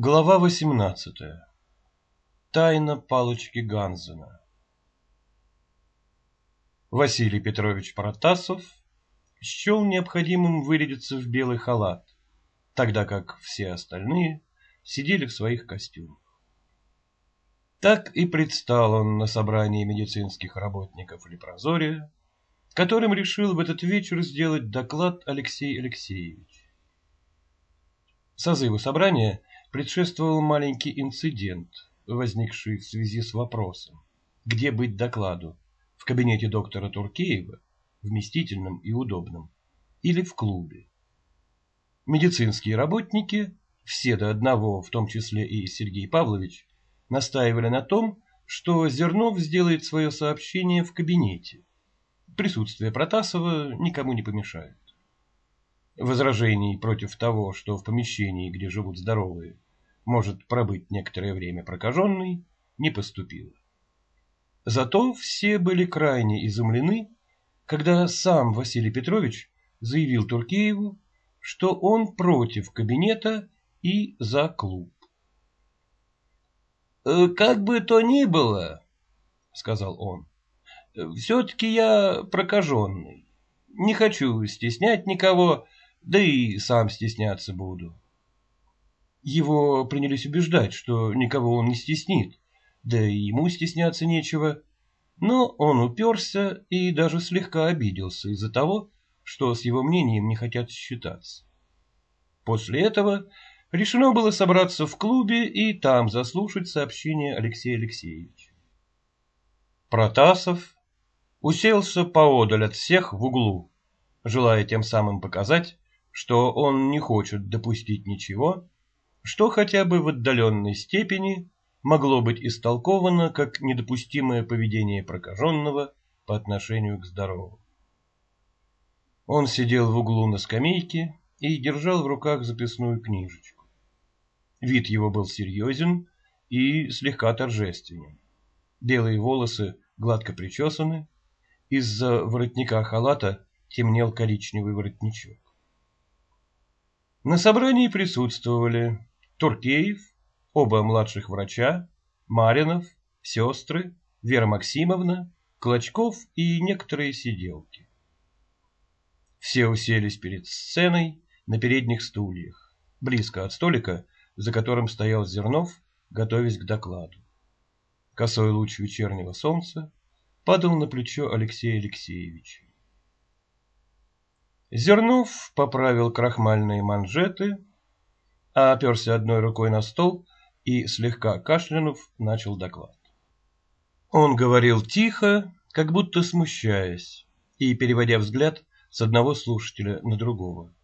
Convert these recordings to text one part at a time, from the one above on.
Глава 18. Тайна палочки Ганзена. Василий Петрович Протасов счел необходимым вырядиться в белый халат, тогда как все остальные сидели в своих костюмах. Так и предстал он на собрании медицинских работников Лепрозория, которым решил в этот вечер сделать доклад Алексей Алексеевич. Созыву собрания предшествовал маленький инцидент, возникший в связи с вопросом, где быть докладу, в кабинете доктора Туркеева, вместительном и удобном, или в клубе. Медицинские работники, все до одного, в том числе и Сергей Павлович, настаивали на том, что Зернов сделает свое сообщение в кабинете. Присутствие Протасова никому не помешает. Возражений против того, что в помещении, где живут здоровые, может пробыть некоторое время прокаженный, не поступило. Зато все были крайне изумлены, когда сам Василий Петрович заявил Туркееву, что он против кабинета и за клуб. «Э, «Как бы то ни было, — сказал он, — все-таки я прокаженный. Не хочу стеснять никого, да и сам стесняться буду. Его принялись убеждать, что никого он не стеснит, да и ему стесняться нечего. Но он уперся и даже слегка обиделся из-за того, что с его мнением не хотят считаться. После этого решено было собраться в клубе и там заслушать сообщение Алексея Алексеевича. Протасов уселся поодаль от всех в углу, желая тем самым показать, что он не хочет допустить ничего, что хотя бы в отдаленной степени могло быть истолковано как недопустимое поведение прокаженного по отношению к здоровому. Он сидел в углу на скамейке и держал в руках записную книжечку. Вид его был серьезен и слегка торжественен. Белые волосы гладко причесаны, из-за воротника халата темнел коричневый воротничок. На собрании присутствовали Туркеев, оба младших врача, Маринов, сестры, Вера Максимовна, Клочков и некоторые сиделки. Все уселись перед сценой на передних стульях, близко от столика, за которым стоял Зернов, готовясь к докладу. Косой луч вечернего солнца падал на плечо Алексея Алексеевича. Зернов поправил крахмальные манжеты, а оперся одной рукой на стол и, слегка кашлянув, начал доклад. Он говорил тихо, как будто смущаясь, и переводя взгляд с одного слушателя на другого.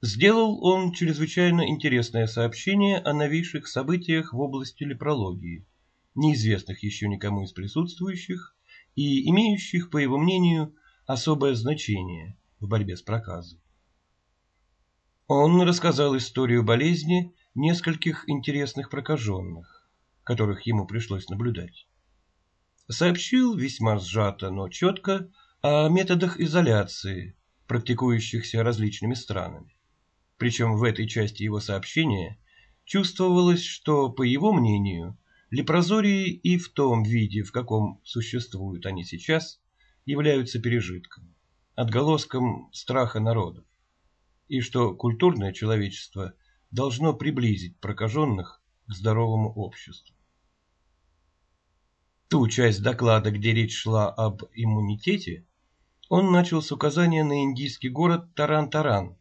Сделал он чрезвычайно интересное сообщение о новейших событиях в области лепрологии, неизвестных еще никому из присутствующих и имеющих, по его мнению, особое значение в борьбе с проказой. Он рассказал историю болезни нескольких интересных прокаженных, которых ему пришлось наблюдать. Сообщил весьма сжато, но четко о методах изоляции, практикующихся различными странами. Причем в этой части его сообщения чувствовалось, что, по его мнению, лепрозории и в том виде, в каком существуют они сейчас, являются пережитком, отголоском страха народов, и что культурное человечество должно приблизить прокаженных к здоровому обществу. Ту часть доклада, где речь шла об иммунитете, он начал с указания на индийский город Таран-Таран,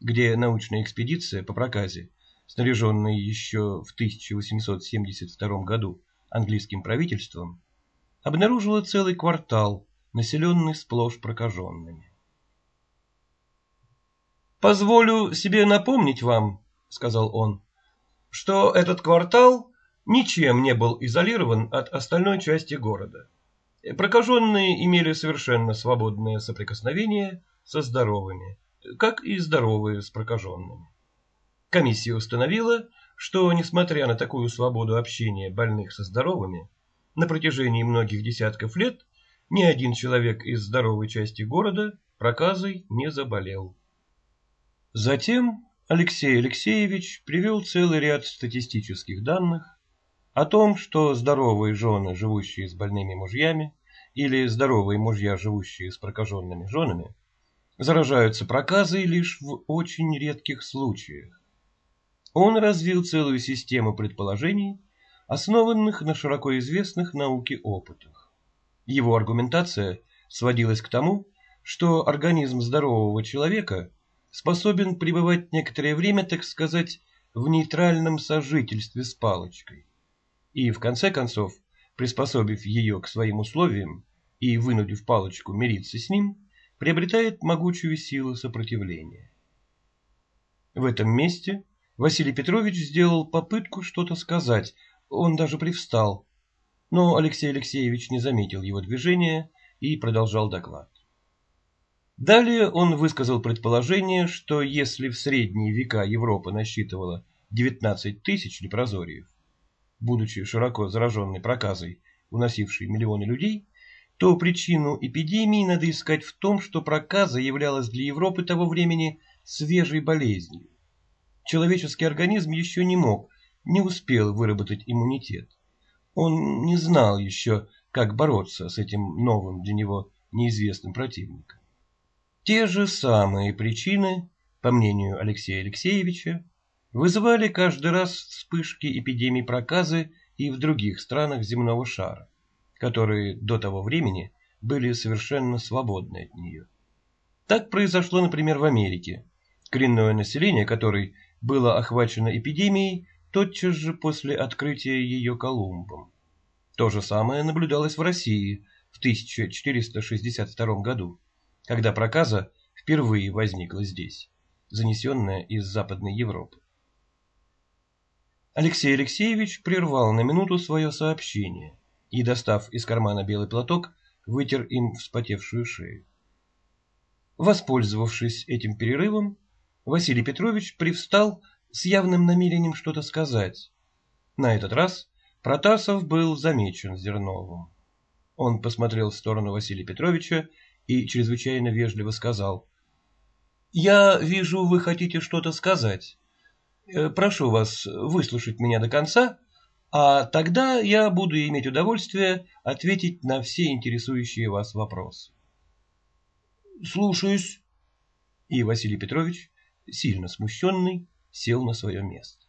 где научная экспедиция по проказе, снаряженная еще в 1872 году английским правительством, обнаружила целый квартал, населенный сплошь прокаженными. «Позволю себе напомнить вам, — сказал он, — что этот квартал ничем не был изолирован от остальной части города. Прокаженные имели совершенно свободное соприкосновение со здоровыми, как и здоровые с прокаженными. Комиссия установила, что, несмотря на такую свободу общения больных со здоровыми, на протяжении многих десятков лет ни один человек из здоровой части города проказой не заболел. Затем Алексей Алексеевич привел целый ряд статистических данных о том, что здоровые жены, живущие с больными мужьями, или здоровые мужья, живущие с прокаженными женами, заражаются проказой лишь в очень редких случаях. Он развил целую систему предположений, основанных на широко известных науке опытах. Его аргументация сводилась к тому, что организм здорового человека способен пребывать некоторое время, так сказать, в нейтральном сожительстве с палочкой. И, в конце концов, приспособив ее к своим условиям и вынудив палочку мириться с ним, приобретает могучую силу сопротивления. В этом месте Василий Петрович сделал попытку что-то сказать, он даже привстал, но Алексей Алексеевич не заметил его движения и продолжал доклад. Далее он высказал предположение, что если в средние века Европа насчитывала 19 тысяч лепрозориев, будучи широко зараженной проказой, уносившей миллионы людей, то причину эпидемии надо искать в том, что проказа являлась для Европы того времени свежей болезнью. Человеческий организм еще не мог, не успел выработать иммунитет. Он не знал еще, как бороться с этим новым для него неизвестным противником. Те же самые причины, по мнению Алексея Алексеевича, вызывали каждый раз вспышки эпидемий проказы и в других странах земного шара которые до того времени были совершенно свободны от нее. Так произошло, например, в Америке, коренное население которой было охвачено эпидемией тотчас же после открытия ее Колумбом. То же самое наблюдалось в России в 1462 году, когда проказа впервые возникла здесь, занесенная из Западной Европы. Алексей Алексеевич прервал на минуту свое сообщение и, достав из кармана белый платок, вытер им вспотевшую шею. Воспользовавшись этим перерывом, Василий Петрович привстал с явным намерением что-то сказать. На этот раз Протасов был замечен Зерновым. Он посмотрел в сторону Василия Петровича и чрезвычайно вежливо сказал. «Я вижу, вы хотите что-то сказать. Э, прошу вас выслушать меня до конца а тогда я буду иметь удовольствие ответить на все интересующие вас вопросы. Слушаюсь. И Василий Петрович, сильно смущенный, сел на свое место.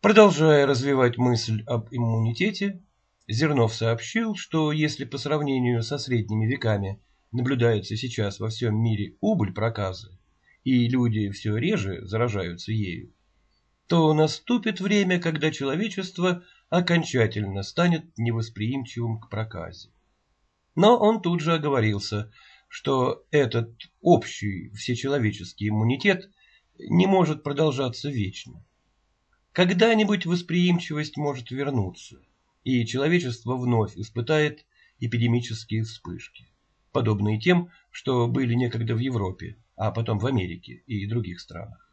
Продолжая развивать мысль об иммунитете, Зернов сообщил, что если по сравнению со средними веками наблюдается сейчас во всем мире убыль проказы, и люди все реже заражаются ею, то наступит время, когда человечество окончательно станет невосприимчивым к проказе. Но он тут же оговорился, что этот общий всечеловеческий иммунитет не может продолжаться вечно. Когда-нибудь восприимчивость может вернуться, и человечество вновь испытает эпидемические вспышки, подобные тем, что были некогда в Европе, а потом в Америке и других странах.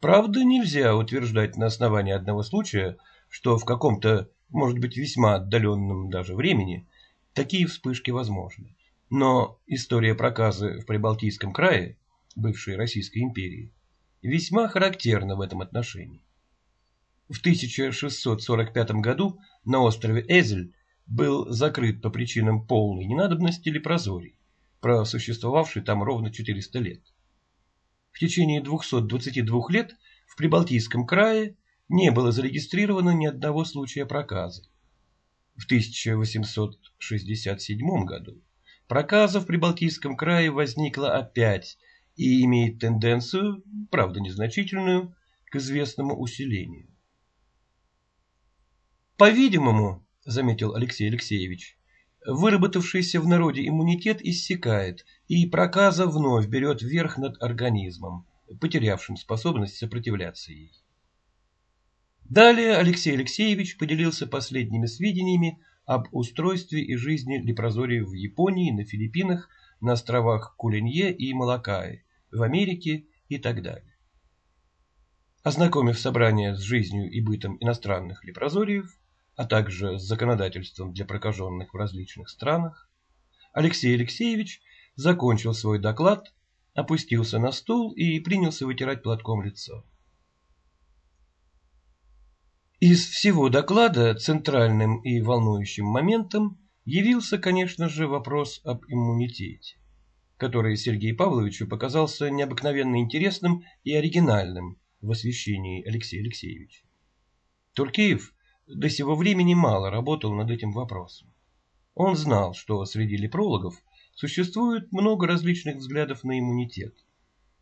Правда, нельзя утверждать на основании одного случая, что в каком-то, может быть, весьма отдаленном даже времени такие вспышки возможны. Но история проказы в Прибалтийском крае, бывшей Российской империи, весьма характерна в этом отношении. В 1645 году на острове Эзель был закрыт по причинам полной ненадобности лепрозорий, просуществовавший там ровно 400 лет. В течение 222 лет в Прибалтийском крае не было зарегистрировано ни одного случая проказа. В 1867 году проказа в Прибалтийском крае возникла опять и имеет тенденцию, правда незначительную, к известному усилению. По-видимому, заметил Алексей Алексеевич, выработавшийся в народе иммунитет иссякает, и проказа вновь берет верх над организмом, потерявшим способность сопротивляться ей. Далее Алексей Алексеевич поделился последними сведениями об устройстве и жизни лепрозориев в Японии, на Филиппинах, на островах Кулинье и Малакаи, в Америке и так далее. Ознакомив собрание с жизнью и бытом иностранных лепрозориев, а также с законодательством для прокаженных в различных странах, Алексей Алексеевич закончил свой доклад опустился на стул и принялся вытирать платком лицо. Из всего доклада центральным и волнующим моментом явился, конечно же, вопрос об иммунитете, который Сергею Павловичу показался необыкновенно интересным и оригинальным в освещении Алексея Алексеевича. Туркеев до сего времени мало работал над этим вопросом. Он знал, что среди лепрологов существует много различных взглядов на иммунитет.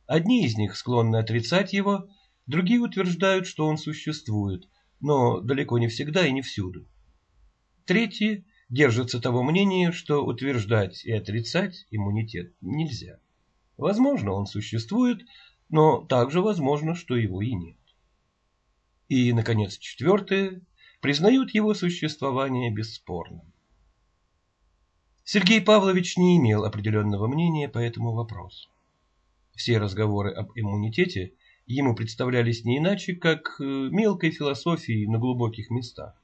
Одни из них склонны отрицать его, другие утверждают, что он существует, но далеко не всегда и не всюду. Третьи держатся того мнения, что утверждать и отрицать иммунитет нельзя. Возможно, он существует, но также возможно, что его и нет. И, наконец, четвертые признают его существование бесспорным. Сергей Павлович не имел определенного мнения по этому вопросу. Все разговоры об иммунитете ему представлялись не иначе, как э, мелкой философией на глубоких местах.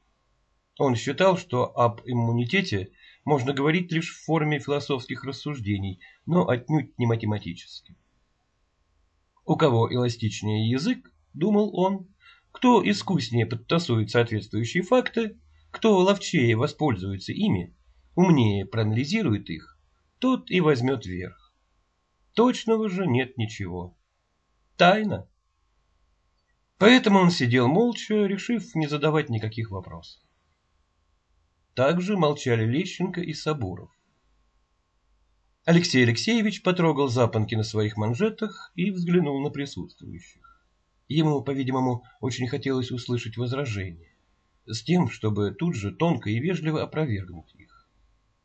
Он считал, что об иммунитете можно говорить лишь в форме философских рассуждений, но отнюдь не математически. У кого эластичнее язык, думал он, кто искуснее подтасует соответствующие факты, кто ловчее воспользуется ими, умнее проанализирует их, тот и возьмет верх. Точного же нет ничего. Тайна. Поэтому он сидел молча, решив не задавать никаких вопросов. Также молчали Лещенко и Сабуров. Алексей Алексеевич потрогал запонки на своих манжетах и взглянул на присутствующих. Ему, по-видимому, очень хотелось услышать возражения, с тем, чтобы тут же тонко и вежливо опровергнуть их.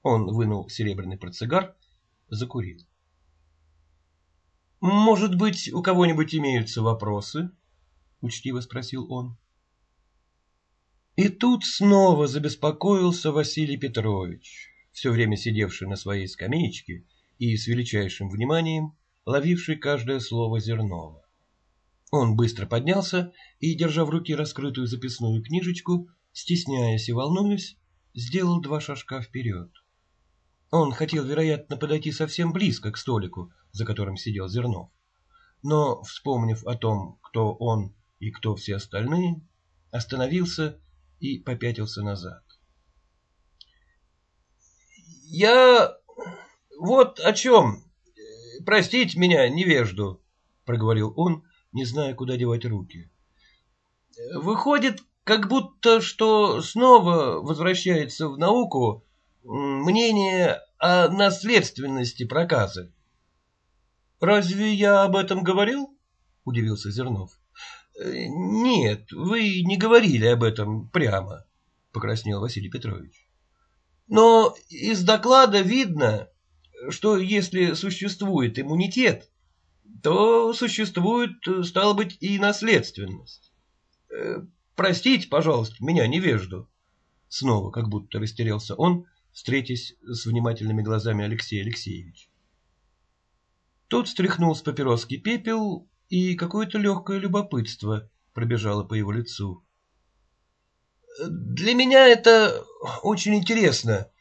Он вынул серебряный портсигар, закурил. «Может быть, у кого-нибудь имеются вопросы?» — учтиво спросил он. И тут снова забеспокоился Василий Петрович, все время сидевший на своей скамеечке и с величайшим вниманием ловивший каждое слово Зернова. Он быстро поднялся и, держа в руке раскрытую записную книжечку, стесняясь и волнуясь, сделал два шажка вперед. Он хотел, вероятно, подойти совсем близко к столику, за которым сидел Зернов. Но, вспомнив о том, кто он и кто все остальные, остановился и попятился назад. «Я вот о чем. Простите меня, невежду», — проговорил он, не зная, куда девать руки. «Выходит, как будто, что снова возвращается в науку мнение о наследственности проказы. «Разве я об этом говорил?» — удивился Зернов. «Э, «Нет, вы не говорили об этом прямо», — покраснел Василий Петрович. «Но из доклада видно, что если существует иммунитет, то существует, стало быть, и наследственность. Э, простите, пожалуйста, меня невежду». Снова как будто растерялся он, встретясь с внимательными глазами Алексея Алексеевича. Тот стряхнул с папироски пепел, и какое-то легкое любопытство пробежало по его лицу. «Для меня это очень интересно.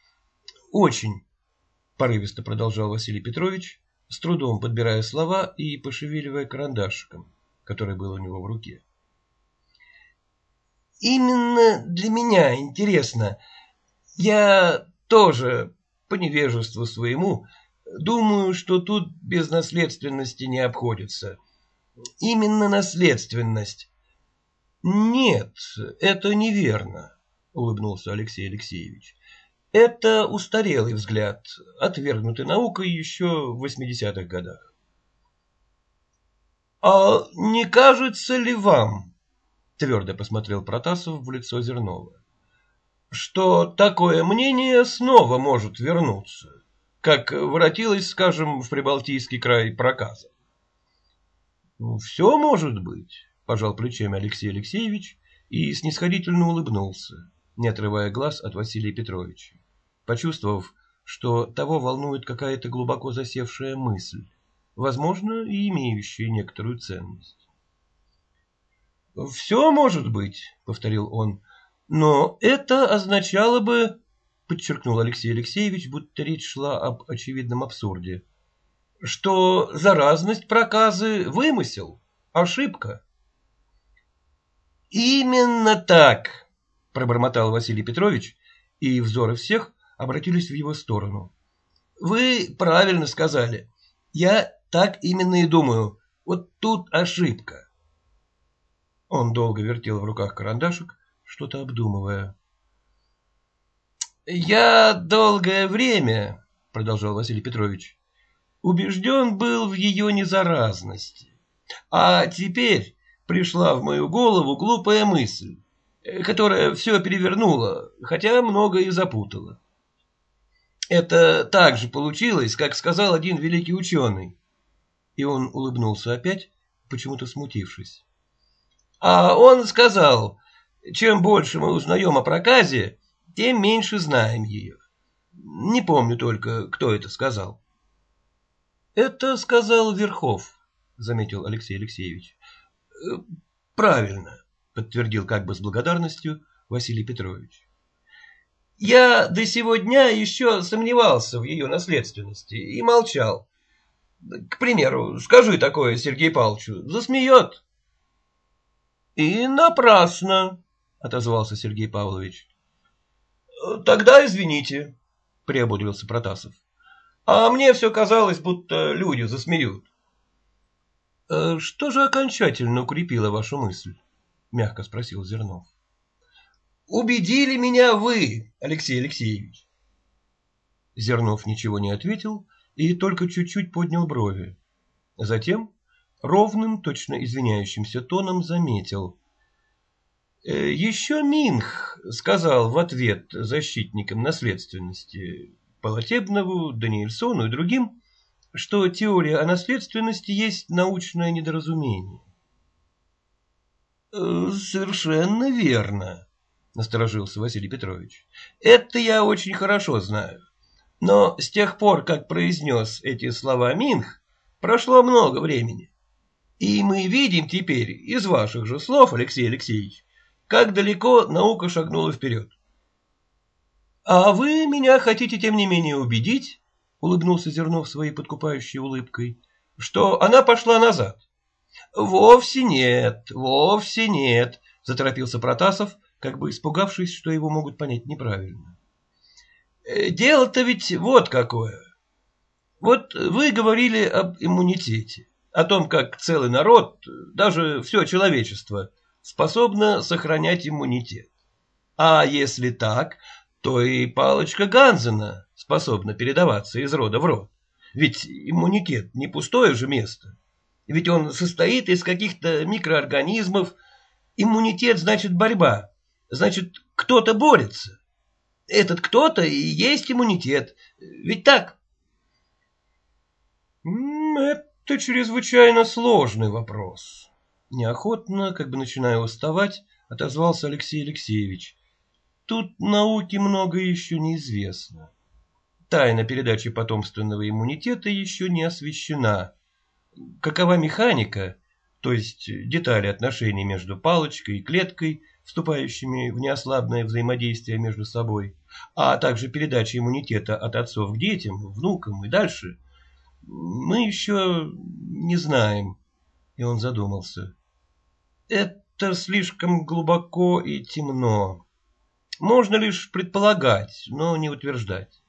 Очень», — порывисто продолжал Василий Петрович, с трудом подбирая слова и пошевеливая карандашиком, который был у него в руке. «Именно для меня интересно. Я тоже, по невежеству своему, думаю, что тут без наследственности не обходится. Именно наследственность. Нет, это неверно, улыбнулся Алексей Алексеевич. Это устарелый взгляд, отвергнутый наукой еще в 80-х годах. «А не кажется ли вам, — твердо посмотрел Протасов в лицо Зернова, что такое мнение снова может вернуться, как воротилось, скажем, в Прибалтийский край проказа. «Ну, «Все может быть», — пожал плечами Алексей Алексеевич и снисходительно улыбнулся, не отрывая глаз от Василия Петровича, почувствовав, что того волнует какая-то глубоко засевшая мысль, возможно, и имеющая некоторую ценность. «Все может быть», — повторил он, но это означало бы, подчеркнул Алексей Алексеевич, будто речь шла об очевидном абсурде. Что заразность проказы – вымысел, ошибка. «Именно так!» – пробормотал Василий Петрович, и взоры всех обратились в его сторону. «Вы правильно сказали. Я так именно и думаю. Вот тут ошибка». Он долго вертел в руках карандашик, что-то обдумывая. «Я долгое время, — продолжал Василий Петрович, — убежден был в ее незаразности. А теперь пришла в мою голову глупая мысль, которая все перевернула, хотя многое и запутала. Это так же получилось, как сказал один великий ученый. И он улыбнулся опять, почему-то смутившись. А он сказал, чем больше мы узнаем о проказе, тем меньше знаем ее. Не помню только, кто это сказал. — Это сказал Верхов, — заметил Алексей Алексеевич. «Э, — Правильно, — подтвердил как бы с благодарностью Василий Петрович. — Я до сего дня еще сомневался в ее наследственности и молчал. К примеру, скажи такое Сергей Павловичу, засмеет. — И напрасно, — отозвался Сергей Павлович. — Тогда извините, — приободрился Протасов. — А мне все казалось, будто люди засмеют. «Э, — Что же окончательно укрепило вашу мысль? — мягко спросил Зернов. — Убедили меня вы, Алексей Алексеевич. Зернов ничего не ответил и только чуть-чуть поднял брови. Затем ровным, точно извиняющимся тоном заметил. «Э, «Еще Минх сказал в ответ защитникам наследственности Полотебнову, Даниэльсону и другим, что теория о наследственности есть научное недоразумение». «Э, «Совершенно верно», — насторожился Василий Петрович. «Это я очень хорошо знаю. Но с тех пор, как произнес эти слова Минх, прошло много времени. И мы видим теперь из ваших же слов, Алексей Алексеевич, как далеко наука шагнула вперед. А вы меня хотите, тем не менее, убедить, улыбнулся Зернов своей подкупающей улыбкой, что она пошла назад. Вовсе нет, вовсе нет, заторопился Протасов, как бы испугавшись, что его могут понять неправильно. Э, дело-то ведь вот какое. Вот вы говорили об иммунитете о том, как целый народ, даже все человечество, способно сохранять иммунитет. А если так, то и палочка Ганзена способна передаваться из рода в род. Ведь иммунитет не пустое же место. Ведь он состоит из каких-то микроорганизмов. Иммунитет значит борьба. Значит, кто-то борется. Этот кто-то и есть иммунитет. Ведь так? Это чрезвычайно сложный вопрос. Неохотно, как бы начиная уставать, отозвался Алексей Алексеевич. Тут науки много еще неизвестно. Тайна передачи потомственного иммунитета еще не освещена. Какова механика, то есть детали отношений между палочкой и клеткой, вступающими в неослабное взаимодействие между собой, а также передача иммунитета от отцов к детям, внукам и дальше – мы еще не знаем. И он задумался. Это слишком глубоко и темно. Можно лишь предполагать, но не утверждать.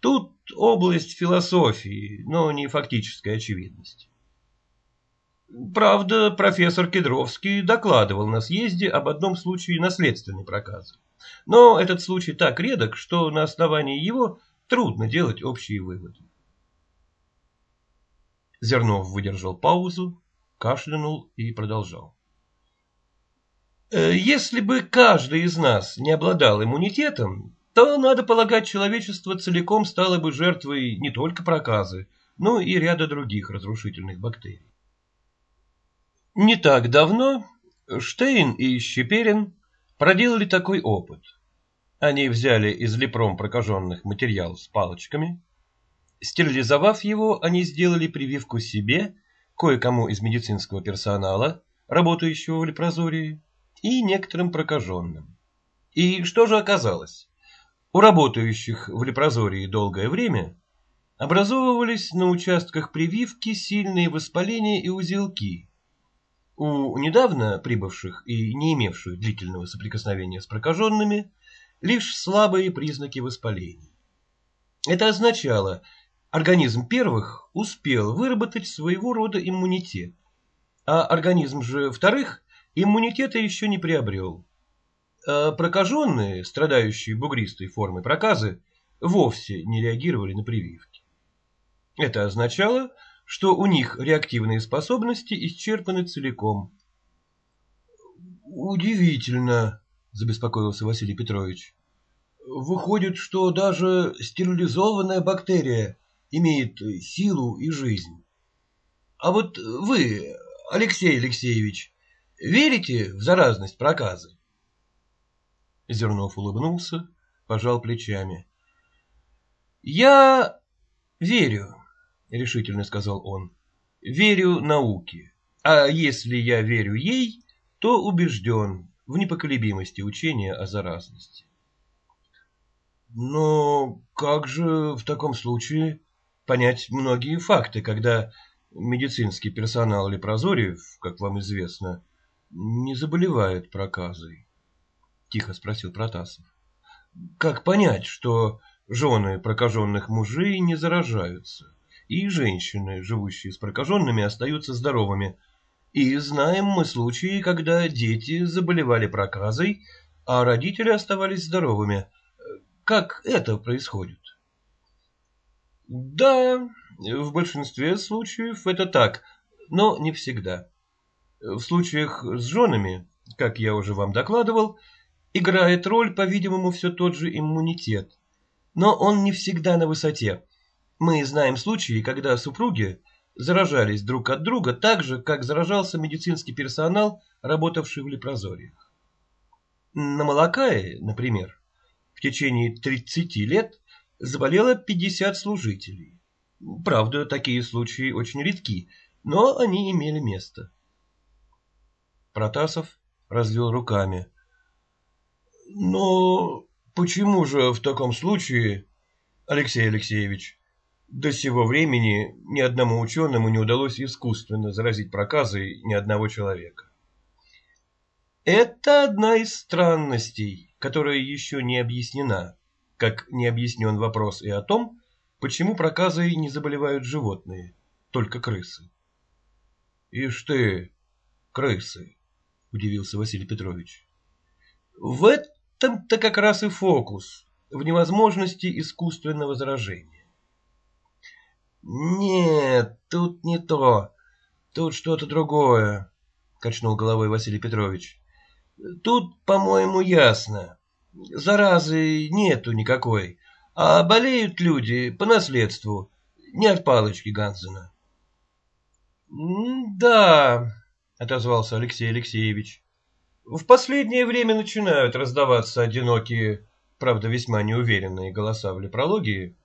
Тут область философии, но не фактическая очевидность. Правда, профессор Кедровский докладывал на съезде об одном случае наследственной проказы. Но этот случай так редок, что на основании его трудно делать общие выводы. Зернов выдержал паузу, кашлянул и продолжал. «Э, если бы каждый из нас не обладал иммунитетом, то, надо полагать, человечество целиком стало бы жертвой не только проказы, но и ряда других разрушительных бактерий. Не так давно Штейн и Щеперин проделали такой опыт. Они взяли из лепром прокаженных материал с палочками, Стерилизовав его, они сделали прививку себе, кое-кому из медицинского персонала, работающего в лепрозории, и некоторым прокаженным. И что же оказалось? У работающих в лепрозории долгое время образовывались на участках прививки сильные воспаления и узелки. У недавно прибывших и не имевших длительного соприкосновения с прокаженными лишь слабые признаки воспалений. Это означало, организм первых успел выработать своего рода иммунитет, а организм же вторых иммунитета еще не приобрел. А прокаженные, страдающие бугристой формой проказы, вовсе не реагировали на прививки. Это означало, что у них реактивные способности исчерпаны целиком. «Удивительно», — забеспокоился Василий Петрович. «Выходит, что даже стерилизованная бактерия имеет силу и жизнь. А вот вы, Алексей Алексеевич, верите в заразность проказы?» Зернов улыбнулся, пожал плечами. «Я верю», — решительно сказал он. «Верю науке. А если я верю ей, то убежден в непоколебимости учения о заразности». «Но как же в таком случае понять многие факты, когда медицинский персонал Лепрозориев, как вам известно, не заболевает проказой?» — тихо спросил Протасов. «Как понять, что жены прокаженных мужей не заражаются, и женщины, живущие с прокаженными, остаются здоровыми? И знаем мы случаи, когда дети заболевали проказой, а родители оставались здоровыми. Как это происходит?» «Да, в большинстве случаев это так, но не всегда. В случаях с женами, как я уже вам докладывал, — играет роль, по-видимому, все тот же иммунитет. Но он не всегда на высоте. Мы знаем случаи, когда супруги заражались друг от друга так же, как заражался медицинский персонал, работавший в лепрозориях. На Малакае, например, в течение 30 лет заболело 50 служителей. Правда, такие случаи очень редки, но они имели место. Протасов развел руками. Но почему же в таком случае, Алексей Алексеевич, до сего времени ни одному ученому не удалось искусственно заразить проказой ни одного человека? Это одна из странностей, которая еще не объяснена, как не объяснен вопрос и о том, почему проказой не заболевают животные, только крысы. — Ишь ты, крысы, — удивился Василий Петрович. — В там-то как раз и фокус в невозможности искусственного заражения. Нет, тут не то. Тут что-то другое, качнул головой Василий Петрович. Тут, по-моему, ясно. Заразы нету никакой, а болеют люди по наследству, не от палочки Ганзена. «Да», — отозвался Алексей Алексеевич, в последнее время начинают раздаваться одинокие, правда весьма неуверенные голоса в лепрологии,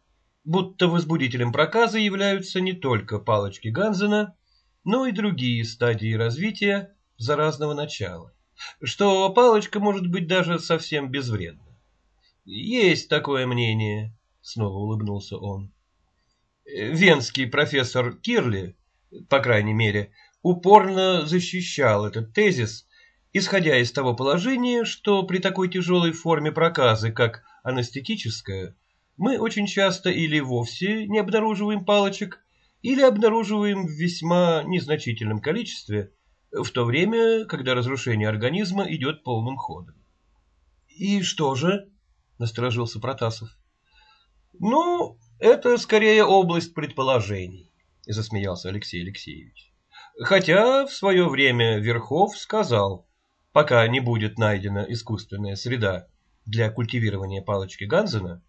будто возбудителем проказа являются не только палочки Ганзена, но и другие стадии развития заразного начала, что палочка может быть даже совсем безвредна. Есть такое мнение, снова улыбнулся он. Венский профессор Кирли, по крайней мере, упорно защищал этот тезис исходя из того положения, что при такой тяжелой форме проказы, как анестетическая, мы очень часто или вовсе не обнаруживаем палочек, или обнаруживаем в весьма незначительном количестве, в то время, когда разрушение организма идет полным ходом. — И что же? — насторожился Протасов. — Ну, это скорее область предположений, — засмеялся Алексей Алексеевич. Хотя в свое время Верхов сказал, пока не будет найдена искусственная среда для культивирования палочки Ганзена,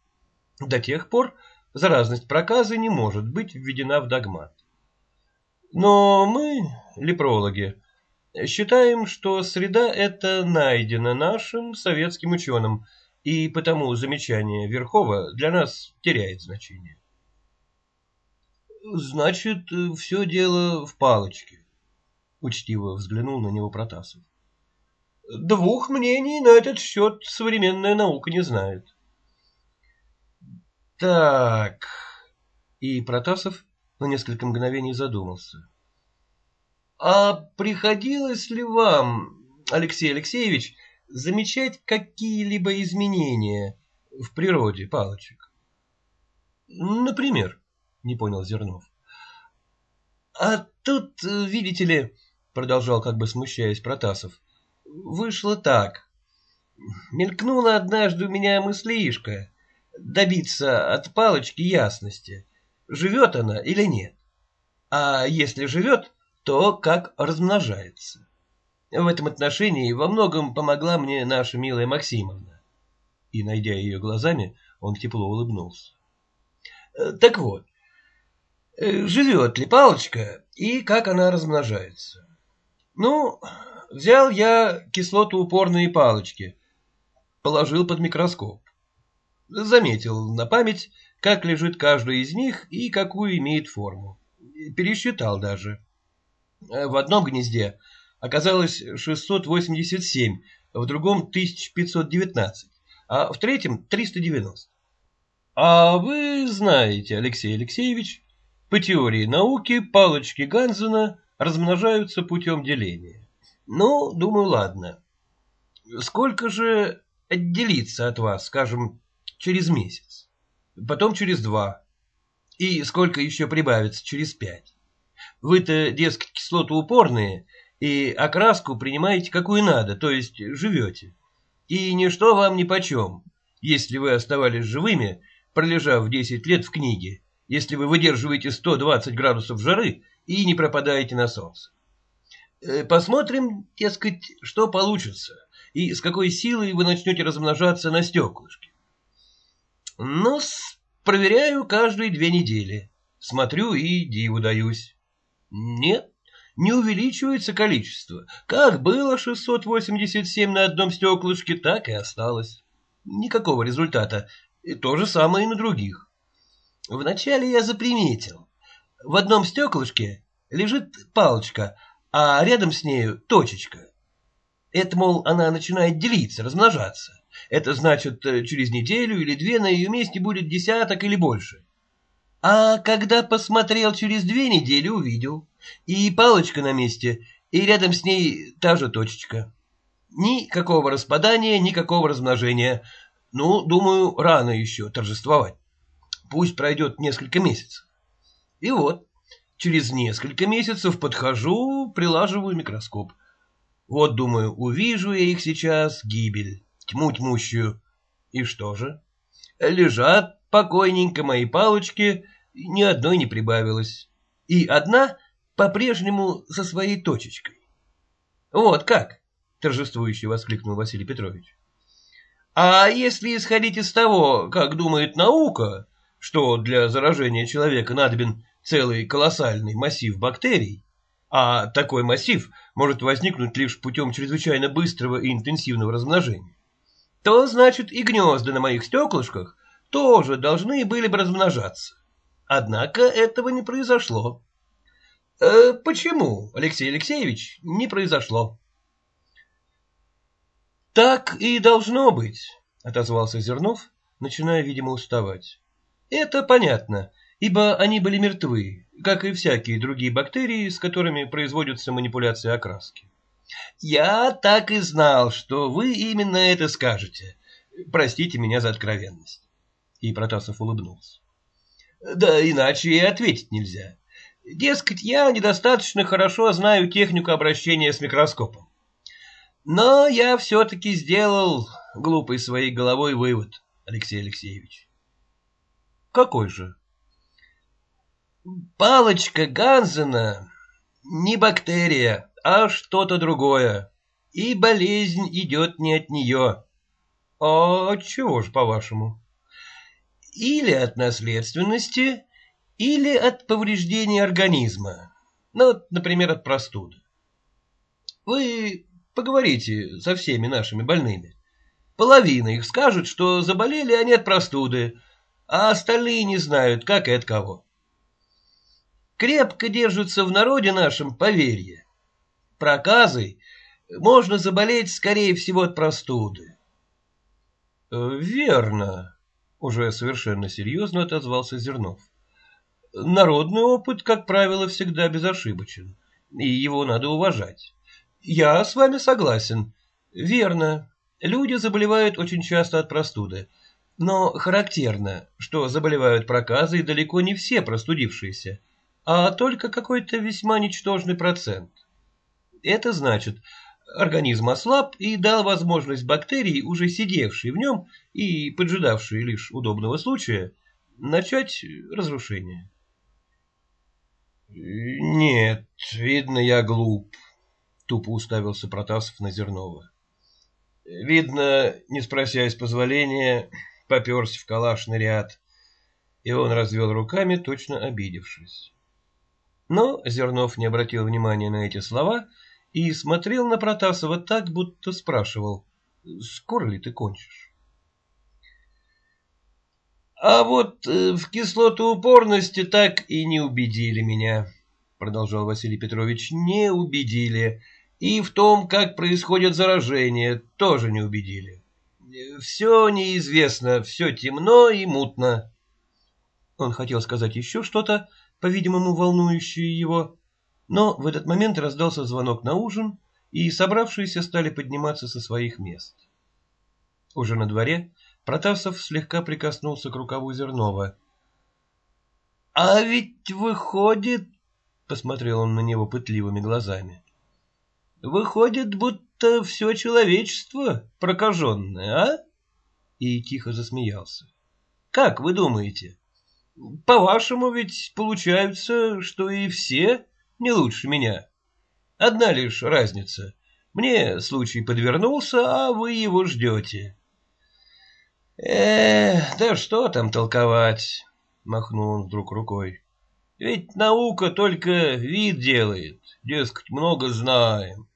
до тех пор заразность проказы не может быть введена в догмат. Но мы, лепрологи, считаем, что среда эта найдена нашим советским ученым, и потому замечание Верхова для нас теряет значение. Значит, все дело в палочке, учтиво взглянул на него Протасов. Двух мнений на этот счет современная наука не знает. Так, И Протасов на несколько мгновений задумался. — А приходилось ли вам, Алексей Алексеевич, замечать какие-либо изменения в природе палочек? — Например, — не понял Зернов. — А тут, видите ли, — продолжал как бы смущаясь Протасов, — вышло так. Мелькнула однажды у меня мыслишка добиться от палочки ясности, живет она или нет. А если живет, то как размножается. В этом отношении во многом помогла мне наша милая Максимовна. И, найдя ее глазами, он тепло улыбнулся. Так вот, живет ли палочка и как она размножается? Ну, взял я кислотоупорные палочки, положил под микроскоп. Заметил на память, как лежит каждая из них и какую имеет форму. Пересчитал даже. В одном гнезде оказалось 687, в другом 1519, а в третьем 390. А вы знаете, Алексей Алексеевич, по теории науки палочки Ганзена размножаются путем деления. Ну, думаю, ладно. Сколько же отделиться от вас, скажем, через месяц, потом через два, и сколько еще прибавится через пять? Вы-то, дескать, кислотоупорные, и окраску принимаете какую надо, то есть живете. И ничто вам нипочем, если вы оставались живыми, пролежав 10 лет в книге, если вы выдерживаете 120 градусов жары и не пропадаете на солнце. Э, посмотрим, дескать, что получится, и с какой силой вы начнете размножаться на стеклышке. Ну, проверяю каждые две недели. Смотрю и диву даюсь. Нет, не увеличивается количество. Как было 687 на одном стеклышке, так и осталось. Никакого результата. И то же самое и на других. Вначале я заприметил. В одном стеклышке лежит палочка, а рядом с нею точечка. Это, мол, она начинает делиться, размножаться. Это значит, э, через неделю или две на ее месте будет десяток или больше. А когда посмотрел через две недели, увидел. И палочка на месте, и рядом с ней та же точечка. Никакого распадания, никакого размножения. Ну, думаю, рано еще торжествовать. Пусть пройдет несколько месяцев. И вот, через несколько месяцев подхожу, прилаживаю микроскоп. Вот, думаю, увижу я их сейчас, гибель, тьму тьмущую. И что же? Лежат покойненько мои палочки, ни одной не прибавилось. И одна по-прежнему со своей точечкой. Вот как, торжествующе воскликнул Василий Петрович. А если исходить из того, как думает наука, что для заражения человека надобен целый колоссальный массив бактерий, а такой массив может возникнуть лишь путем чрезвычайно быстрого и интенсивного размножения, то, значит, и гнезда на моих стеклышках тоже должны были бы размножаться. Однако этого не произошло. Э, почему, Алексей Алексеевич, не произошло? Так и должно быть, отозвался Зернов, начиная, видимо, уставать. Это понятно, ибо они были мертвы, как и всякие другие бактерии, с которыми производятся манипуляции окраски. Я так и знал, что вы именно это скажете. Простите меня за откровенность. И Протасов улыбнулся. Да иначе и ответить нельзя. Дескать, я недостаточно хорошо знаю технику обращения с микроскопом. Но я все-таки сделал глупый своей головой вывод, Алексей Алексеевич. Какой же? Палочка Ганзена не бактерия, а что-то другое. И болезнь идет не от нее. А чего же, по-вашему? Или от наследственности, или от повреждения организма. Ну, например, от простуды. Вы поговорите со всеми нашими больными. Половина их скажет, что заболели они от простуды, а остальные не знают, как и от кого. Крепко держится в народе нашем поверье. Проказой можно заболеть, скорее всего, от простуды. — Верно, — уже совершенно серьезно отозвался Зернов. Народный опыт, как правило, всегда безошибочен, и его надо уважать. Я с вами согласен. Верно, люди заболевают очень часто от простуды, но характерно, что заболевают проказой далеко не все простудившиеся, а только какой-то весьма ничтожный процент. Это значит, организм ослаб и дал возможность бактерии, уже сидевшей в нем и поджидавшей лишь удобного случая, начать разрушение. «Нет, видно, я глуп», — тупо уставился Протасов на Зернова. «Видно, не спросясь позволения, поперся в калашный ряд». И он развел руками, точно обидевшись. Но Зернов не обратил внимания на эти слова и смотрел на Протасова так, будто спрашивал, «Скоро ли ты кончишь?» А вот э, в кислотоупорности так и не убедили меня, продолжал Василий Петрович, не убедили. И в том, как происходит заражение, тоже не убедили. Все неизвестно, все темно и мутно. Он хотел сказать еще что-то, по-видимому, волнующее его, но в этот момент раздался звонок на ужин, и собравшиеся стали подниматься со своих мест. Уже на дворе Протасов слегка прикоснулся к рукаву Зернова. — А ведь выходит, — посмотрел он на него пытливыми глазами, — выходит, будто все человечество прокаженное, а? И тихо засмеялся. — Как вы думаете? По-вашему ведь получается, что и все не лучше меня. Одна лишь разница. Мне случай подвернулся, а вы его ждете. — Эх, да что там толковать, махнул он вдруг рукой. Ведь наука только вид делает, дескать, много знаем.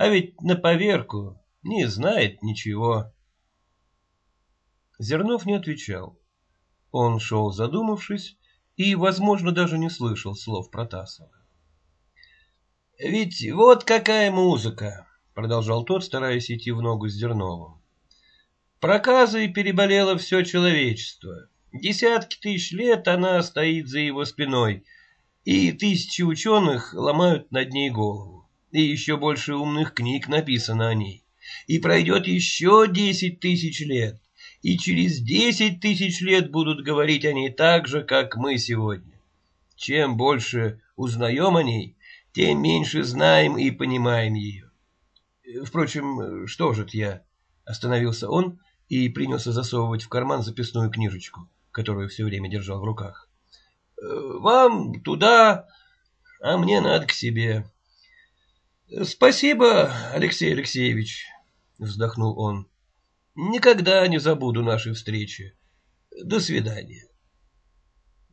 А ведь на поверку не знает ничего. Зернов не отвечал. Он шел задумавшись и, возможно, даже не слышал слов Протасова. «Ведь вот какая музыка!» — продолжал тот, стараясь идти в ногу с Зерновым. Проказой переболело все человечество. Десятки тысяч лет она стоит за его спиной, и тысячи ученых ломают над ней голову. И еще больше умных книг написано о ней. И пройдет еще десять тысяч лет, и через десять тысяч лет будут говорить о ней так же, как мы сегодня. Чем больше узнаем о ней, тем меньше знаем и понимаем ее. Впрочем, что же я? Остановился он и принялся засовывать в карман записную книжечку, которую все время держал в руках. «Э, «Вам туда, а мне надо к себе». «Спасибо, Алексей Алексеевич», — вздохнул он. «Никогда не забуду нашей встречи. До свидания».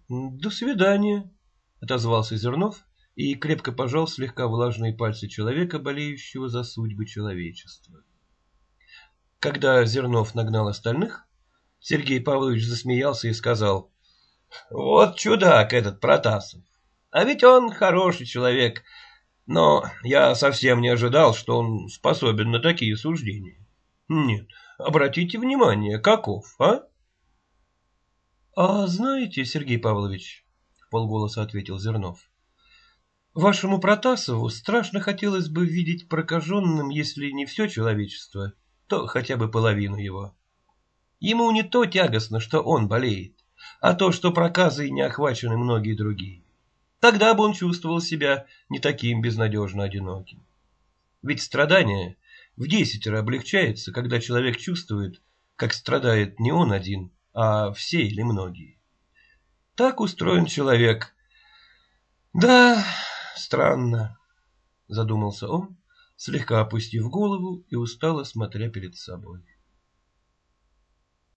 «До свидания», — отозвался Зернов и крепко пожал слегка влажные пальцы человека, болеющего за судьбы человечества. Когда Зернов нагнал остальных, Сергей Павлович засмеялся и сказал, «Вот чудак этот Протасов. А ведь он хороший человек, но я совсем не ожидал, что он способен на такие суждения. Нет, обратите внимание, каков, а?» «А знаете, Сергей Павлович, — полголоса ответил Зернов, — вашему Протасову страшно хотелось бы видеть прокаженным, если не все человечество, — то хотя бы половину его. Ему не то тягостно, что он болеет, а то, что проказы не охвачены многие другие. Тогда бы он чувствовал себя не таким безнадежно одиноким. Ведь страдание в десятеро облегчается, когда человек чувствует, как страдает не он один, а все или многие. Так устроен человек. Да, странно, задумался он слегка опустив голову и устало смотря перед собой.